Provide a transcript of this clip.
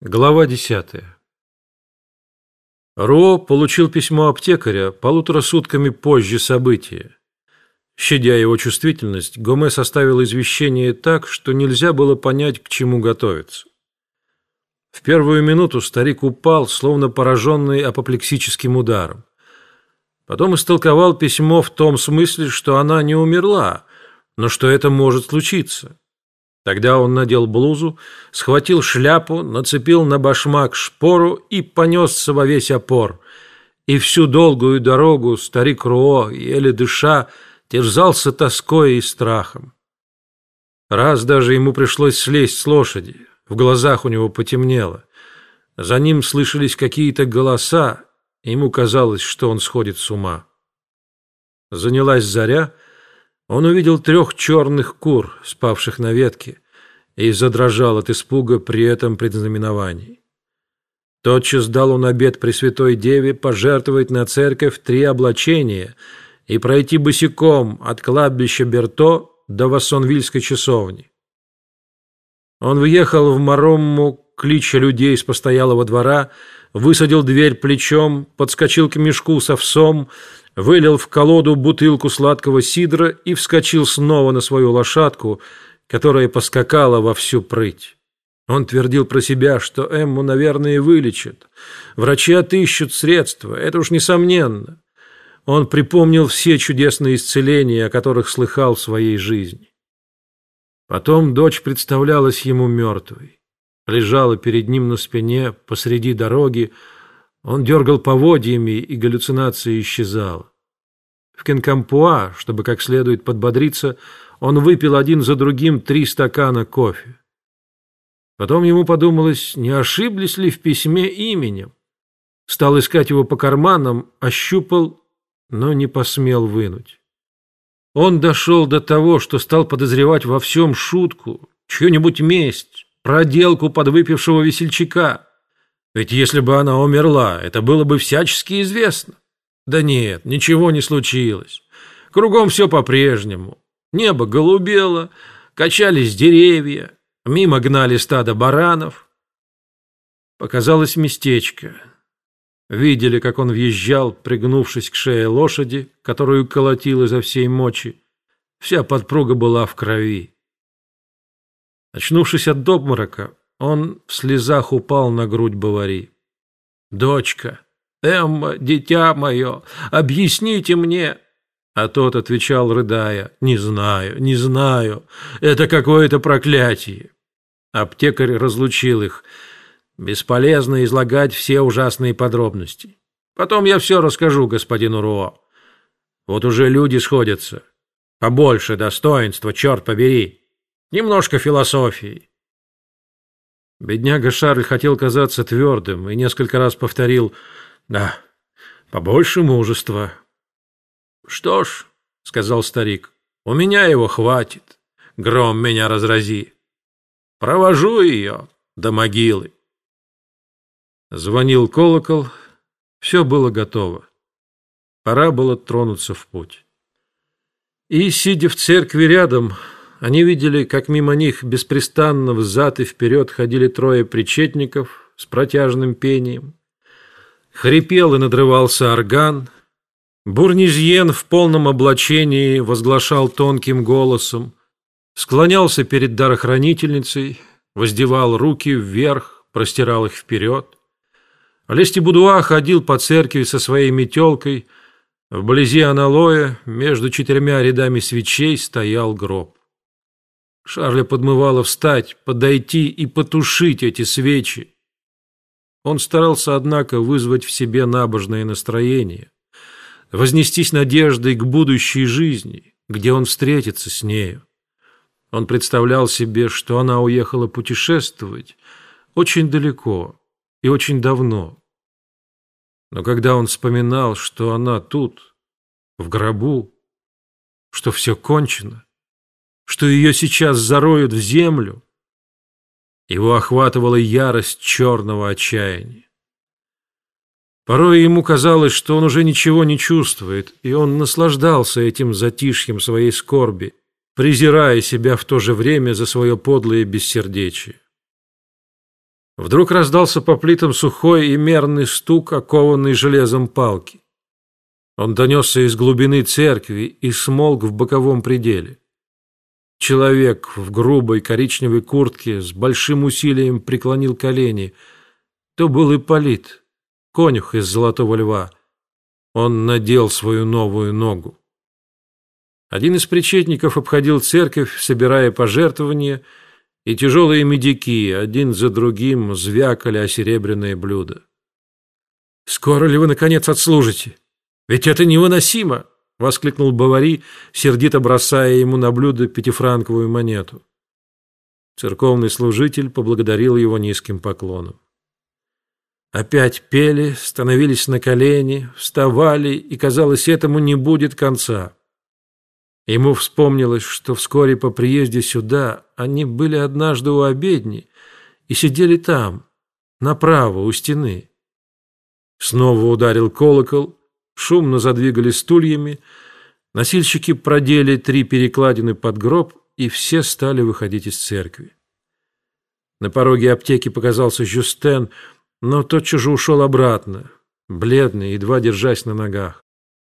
Глава десятая. Ро получил письмо аптекаря полутора сутками позже события. Щадя его чувствительность, Гоме составил извещение так, что нельзя было понять, к чему готовиться. В первую минуту старик упал, словно пораженный апоплексическим ударом. Потом истолковал письмо в том смысле, что она не умерла, но что это может случиться. Тогда он надел блузу, схватил шляпу, нацепил на башмак шпору и понесся во весь опор. И всю долгую дорогу старик Руо, еле дыша, терзался тоской и страхом. Раз даже ему пришлось слезть с лошади, в глазах у него потемнело. За ним слышались какие-то голоса, ему казалось, что он сходит с ума. Занялась заря — он увидел трех черных кур, спавших на ветке, и задрожал от испуга при этом предзнаменовании. Тотчас дал он обет Пресвятой Деве пожертвовать на церковь три облачения и пройти босиком от кладбища Берто до Вассонвильской часовни. Он въехал в Маромму, клича людей с постоялого двора, высадил дверь плечом, подскочил к мешку с овсом, вылил в колоду бутылку сладкого сидра и вскочил снова на свою лошадку, которая поскакала во всю прыть. Он твердил про себя, что Эмму, наверное, вылечат. Врачи отыщут средства, это уж несомненно. Он припомнил все чудесные исцеления, о которых слыхал в своей жизни. Потом дочь представлялась ему мертвой. Лежала перед ним на спине посреди дороги, он дергал поводьями, и галлюцинация исчезала. В Кенкампуа, чтобы как следует подбодриться, он выпил один за другим три стакана кофе. Потом ему подумалось, не ошиблись ли в письме именем. Стал искать его по карманам, ощупал, но не посмел вынуть. Он дошел до того, что стал подозревать во всем шутку, чью-нибудь месть, проделку подвыпившего весельчака. Ведь если бы она умерла, это было бы всячески известно. Да нет, ничего не случилось. Кругом все по-прежнему. Небо голубело, качались деревья, мимо гнали стадо баранов. Показалось местечко. Видели, как он въезжал, пригнувшись к шее лошади, которую колотил изо всей мочи. Вся подпруга была в крови. Очнувшись от обморока, он в слезах упал на грудь Бавари. «Дочка, Эмма, дитя мое, объясните мне!» А тот отвечал, рыдая, «Не знаю, не знаю, это какое-то проклятие». Аптекарь разлучил их. Бесполезно излагать все ужасные подробности. Потом я все расскажу господину Руо. Вот уже люди сходятся. Побольше достоинства, черт побери. Немножко философии. Бедняга Шарль хотел казаться твердым и несколько раз повторил «Да, побольше мужества». «Что ж», — сказал старик, — «у меня его хватит. Гром меня разрази. Провожу ее до могилы». Звонил колокол, все было готово. Пора было тронуться в путь. И, сидя в церкви рядом, они видели, как мимо них беспрестанно взад и вперед ходили трое причетников с протяжным пением. Хрипел и надрывался орган. Бурнизьен в полном облачении возглашал тонким голосом, склонялся перед дарохранительницей, воздевал руки вверх, простирал их вперед. Лести Будуа ходил по церкви со своей метелкой. Вблизи аналоя между четырьмя рядами свечей стоял гроб. Шарля подмывало встать, подойти и потушить эти свечи. Он старался, однако, вызвать в себе набожное настроение, вознестись надеждой к будущей жизни, где он встретится с нею. Он представлял себе, что она уехала путешествовать очень далеко и очень давно. Но когда он вспоминал, что она тут, в гробу, что все кончено, что ее сейчас зароют в землю. Его охватывала ярость черного отчаяния. Порой ему казалось, что он уже ничего не чувствует, и он наслаждался этим затишьем своей скорби, презирая себя в то же время за свое подлое бессердечие. Вдруг раздался по плитам сухой и мерный стук, окованный железом палки. Он донесся из глубины церкви и смолк в боковом пределе. Человек в грубой коричневой куртке с большим усилием преклонил колени. То был Ипполит, конюх из Золотого Льва. Он надел свою новую ногу. Один из причетников обходил церковь, собирая пожертвования, и тяжелые медики один за другим звякали о серебряные блюда. «Скоро ли вы, наконец, отслужите? Ведь это невыносимо!» — воскликнул Бавари, сердито бросая ему на блюдо пятифранковую монету. Церковный служитель поблагодарил его низким поклоном. Опять пели, становились на колени, вставали, и, казалось, этому не будет конца. Ему вспомнилось, что вскоре по приезде сюда они были однажды у обедни и сидели там, направо, у стены. Снова ударил колокол, шумно задвигали стульями, носильщики продели три перекладины под гроб, и все стали выходить из церкви. На пороге аптеки показался Жюстен, но тотчас же ушел обратно, бледный, едва держась на ногах.